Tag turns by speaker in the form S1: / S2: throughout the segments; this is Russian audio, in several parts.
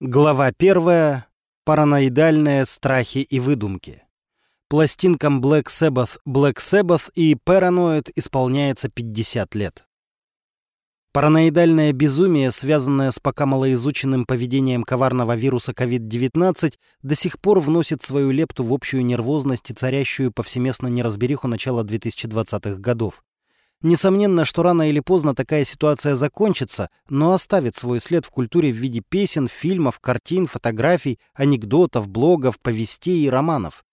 S1: Глава первая. Параноидальные страхи и выдумки. Пластинкам Black Sabbath, Black Sabbath и Paranoid исполняется 50 лет. Параноидальное безумие, связанное с пока малоизученным поведением коварного вируса COVID-19, до сих пор вносит свою лепту в общую нервозность и царящую повсеместно неразбериху начала 2020-х годов. Несомненно, что рано или поздно такая ситуация закончится, но оставит свой след в культуре в виде песен, фильмов, картин, фотографий, анекдотов, блогов, повестей и романов.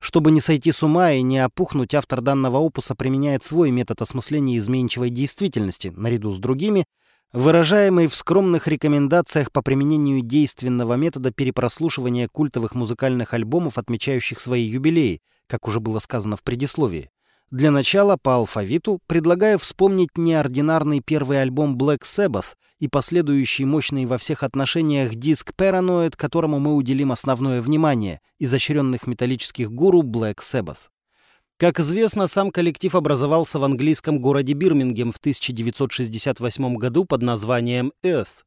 S1: Чтобы не сойти с ума и не опухнуть, автор данного опуса применяет свой метод осмысления изменчивой действительности, наряду с другими, выражаемый в скромных рекомендациях по применению действенного метода перепрослушивания культовых музыкальных альбомов, отмечающих свои юбилеи, как уже было сказано в предисловии. Для начала по алфавиту предлагаю вспомнить неординарный первый альбом Black Sabbath и последующий мощный во всех отношениях диск Paranoid, которому мы уделим основное внимание, изощренных металлических гуру Black Sabbath. Как известно, сам коллектив образовался в английском городе Бирмингем в 1968 году под названием Earth.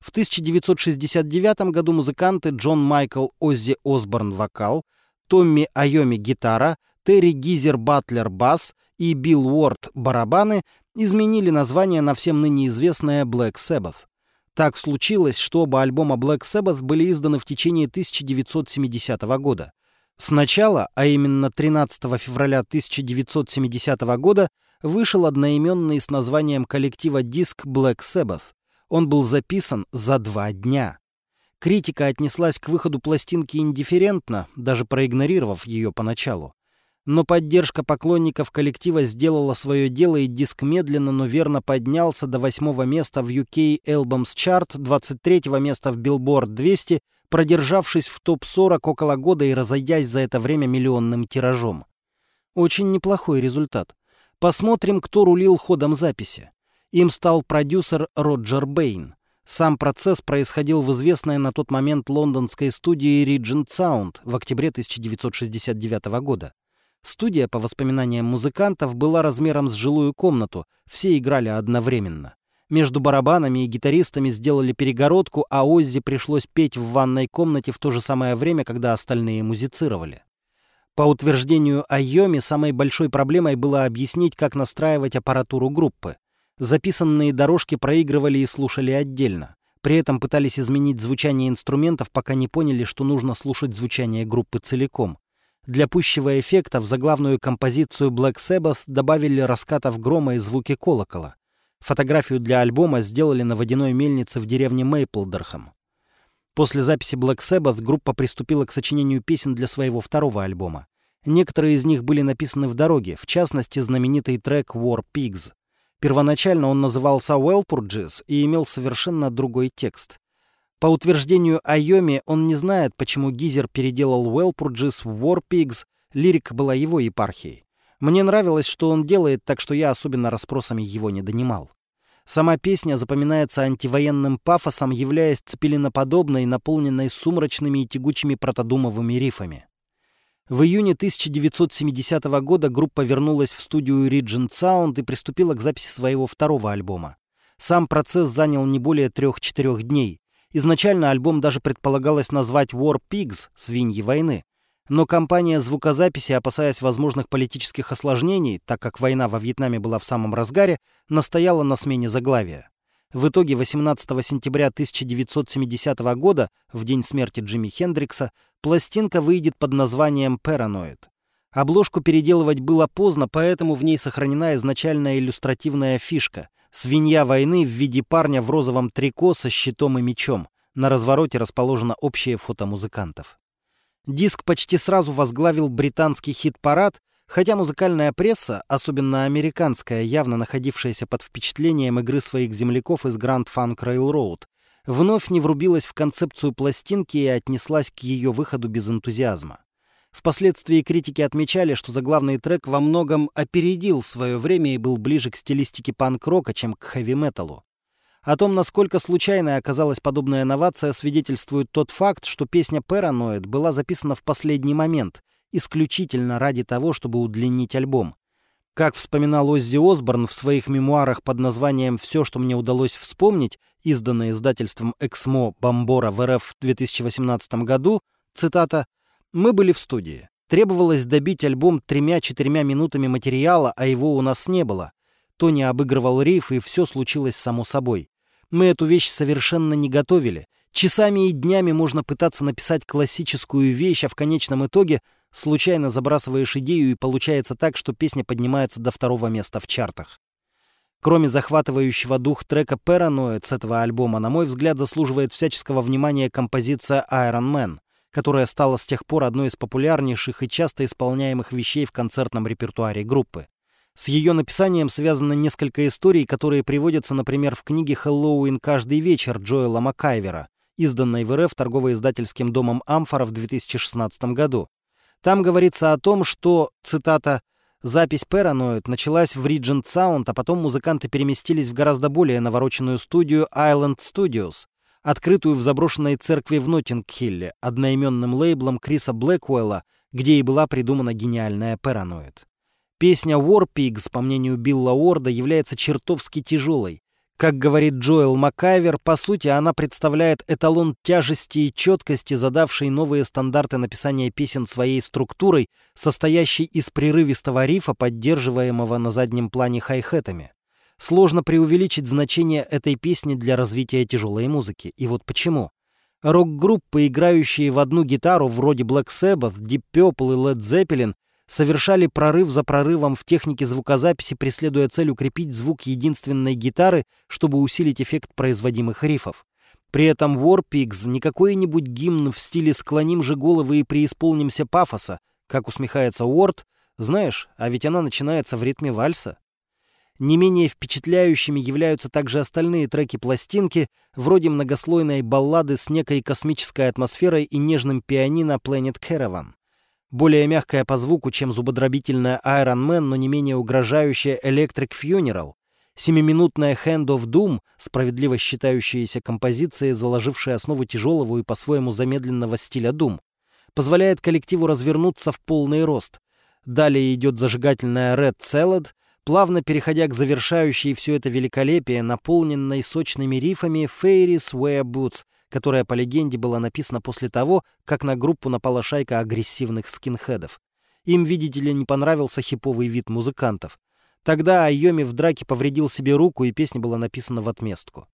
S1: В 1969 году музыканты Джон Майкл Оззи Осборн – вокал, Томми Айоми – гитара, Терри Гизер Батлер бас и Билл Уорд барабаны изменили название на всем ныне известное Black Sabbath. Так случилось, что оба альбома Black Sabbath были изданы в течение 1970 года. Сначала, а именно 13 февраля 1970 года, вышел одноименный с названием коллектива диск Black Sabbath. Он был записан за два дня. Критика отнеслась к выходу пластинки индифферентно, даже проигнорировав ее поначалу. Но поддержка поклонников коллектива сделала свое дело, и диск медленно, но верно поднялся до восьмого места в UK Albums Chart, 23-го места в Billboard 200, продержавшись в топ-40 около года и разойдясь за это время миллионным тиражом. Очень неплохой результат. Посмотрим, кто рулил ходом записи. Им стал продюсер Роджер Бэйн. Сам процесс происходил в известной на тот момент лондонской студии Regent Sound в октябре 1969 года. Студия, по воспоминаниям музыкантов, была размером с жилую комнату, все играли одновременно. Между барабанами и гитаристами сделали перегородку, а Оззи пришлось петь в ванной комнате в то же самое время, когда остальные музицировали. По утверждению Айоми, самой большой проблемой было объяснить, как настраивать аппаратуру группы. Записанные дорожки проигрывали и слушали отдельно. При этом пытались изменить звучание инструментов, пока не поняли, что нужно слушать звучание группы целиком. Для пущего эффекта в заглавную композицию Black Sabbath добавили раскатов грома и звуки колокола. Фотографию для альбома сделали на водяной мельнице в деревне Мейплдерхам. После записи Black Sabbath группа приступила к сочинению песен для своего второго альбома. Некоторые из них были написаны в дороге, в частности, знаменитый трек War Pigs. Первоначально он назывался Wellpurges и имел совершенно другой текст. По утверждению Айоми, он не знает, почему Гизер переделал Уэлпурджис в War Pigs, лирика была его епархией. Мне нравилось, что он делает, так что я особенно расспросами его не донимал. Сама песня запоминается антивоенным пафосом, являясь цепелиноподобной, наполненной сумрачными и тягучими протодумовыми рифами. В июне 1970 года группа вернулась в студию Regent Sound и приступила к записи своего второго альбома. Сам процесс занял не более трех-четырех дней. Изначально альбом даже предполагалось назвать War Pigs — «Свиньи войны». Но компания звукозаписи, опасаясь возможных политических осложнений, так как война во Вьетнаме была в самом разгаре, настояла на смене заглавия. В итоге 18 сентября 1970 года, в день смерти Джимми Хендрикса, пластинка выйдет под названием «Paranoid». Обложку переделывать было поздно, поэтому в ней сохранена изначальная иллюстративная фишка Свинья войны в виде парня в розовом трико со щитом и мечом. На развороте расположено общее фото музыкантов. Диск почти сразу возглавил британский хит-парад, хотя музыкальная пресса, особенно американская, явно находившаяся под впечатлением игры своих земляков из Grand Funk Railroad, вновь не врубилась в концепцию пластинки и отнеслась к ее выходу без энтузиазма. Впоследствии критики отмечали, что заглавный трек во многом опередил свое время и был ближе к стилистике панк-рока, чем к хэви-металу. О том, насколько случайной оказалась подобная новация, свидетельствует тот факт, что песня «Paranoid» была записана в последний момент, исключительно ради того, чтобы удлинить альбом. Как вспоминал Оззи Осборн в своих мемуарах под названием «Все, что мне удалось вспомнить», изданное издательством «Эксмо Бомбора» в РФ в 2018 году, цитата, «Мы были в студии. Требовалось добить альбом тремя-четырьмя минутами материала, а его у нас не было. Тони обыгрывал риф, и все случилось само собой. Мы эту вещь совершенно не готовили. Часами и днями можно пытаться написать классическую вещь, а в конечном итоге случайно забрасываешь идею, и получается так, что песня поднимается до второго места в чартах. Кроме захватывающего дух трека «Paranoid» с этого альбома, на мой взгляд, заслуживает всяческого внимания композиция «Iron Man», которая стала с тех пор одной из популярнейших и часто исполняемых вещей в концертном репертуаре группы. С ее написанием связано несколько историй, которые приводятся, например, в книге «Хэллоуин каждый вечер» Джоэла Маккайвера, изданной в РФ торгово-издательским домом «Амфора» в 2016 году. Там говорится о том, что, цитата, «запись Paranoid началась в Regent Sound, а потом музыканты переместились в гораздо более навороченную студию Island Studios, открытую в заброшенной церкви в Ноттингхилле, одноименным лейблом Криса Блэкуэлла, где и была придумана гениальная Paranoid. Песня War Pigs, по мнению Билла Уорда, является чертовски тяжелой, как говорит Джоэл Маккайвер, по сути она представляет эталон тяжести и четкости, задавший новые стандарты написания песен своей структурой, состоящей из прерывистого рифа, поддерживаемого на заднем плане хай-хетами. Сложно преувеличить значение этой песни для развития тяжелой музыки. И вот почему. Рок-группы, играющие в одну гитару вроде Black Sabbath, Deep Purple и Led Zeppelin, совершали прорыв за прорывом в технике звукозаписи, преследуя цель укрепить звук единственной гитары, чтобы усилить эффект производимых рифов. При этом Warpigs не какой-нибудь гимн в стиле «склоним же головы и преисполнимся пафоса», как усмехается Уорд, знаешь, а ведь она начинается в ритме вальса. Не менее впечатляющими являются также остальные треки пластинки, вроде многослойной баллады с некой космической атмосферой и нежным пианино Planet Caravan более мягкая по звуку, чем зубодробительная Iron Man, но не менее угрожающая Electric Funeral, семиминутная Hand of Doom, справедливо считающаяся композицией, заложившей основу тяжелого и по-своему замедленного стиля Doom, позволяет коллективу развернуться в полный рост. Далее идет зажигательная Red Salad, плавно переходя к завершающей все это великолепие, наполненной сочными рифами Fairies Wear Boots — которая, по легенде, была написана после того, как на группу напала шайка агрессивных скинхедов. Им, видите ли, не понравился хиповый вид музыкантов. Тогда Айоми в драке повредил себе руку, и песня была написана в отместку.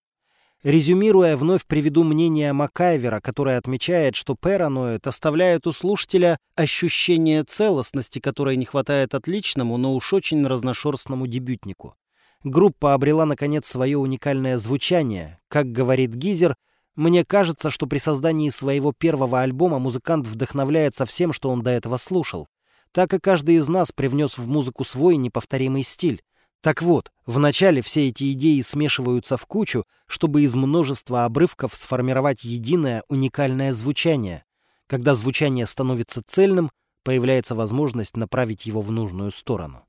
S1: Резюмируя, вновь приведу мнение Макайвера, которое отмечает, что Параноид оставляет у слушателя ощущение целостности, которой не хватает отличному, но уж очень разношерстному дебютнику. Группа обрела, наконец, свое уникальное звучание. Как говорит Гизер, мне кажется, что при создании своего первого альбома музыкант вдохновляется всем, что он до этого слушал. Так и каждый из нас привнес в музыку свой неповторимый стиль. Так вот, вначале все эти идеи смешиваются в кучу, чтобы из множества обрывков сформировать единое уникальное звучание. Когда звучание становится цельным, появляется возможность направить его в нужную сторону.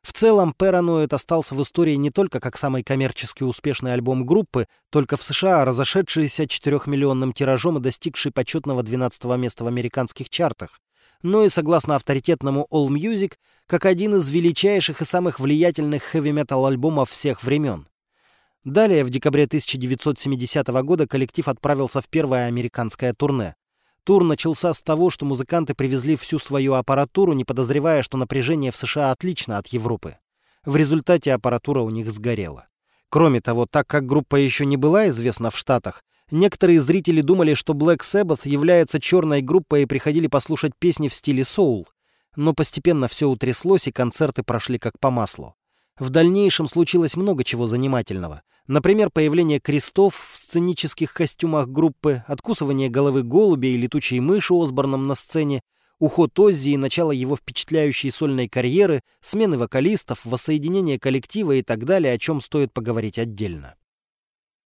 S1: В целом, Paranoid остался в истории не только как самый коммерчески успешный альбом группы, только в США разошедшийся 4-миллионным тиражом и достигший почетного 12 места в американских чартах, но и, согласно авторитетному All Music, как один из величайших и самых влиятельных хэви-метал альбомов всех времен. Далее, в декабре 1970 года, коллектив отправился в первое американское турне. Тур начался с того, что музыканты привезли всю свою аппаратуру, не подозревая, что напряжение в США отлично от Европы. В результате аппаратура у них сгорела. Кроме того, так как группа еще не была известна в Штатах, некоторые зрители думали, что Black Sabbath является черной группой и приходили послушать песни в стиле соул. Но постепенно все утряслось, и концерты прошли как по маслу. В дальнейшем случилось много чего занимательного. Например, появление крестов в сценических костюмах группы, откусывание головы голубя и летучей мыши Осборном на сцене, уход Оззи и начало его впечатляющей сольной карьеры, смены вокалистов, воссоединение коллектива и так далее, о чем стоит поговорить отдельно.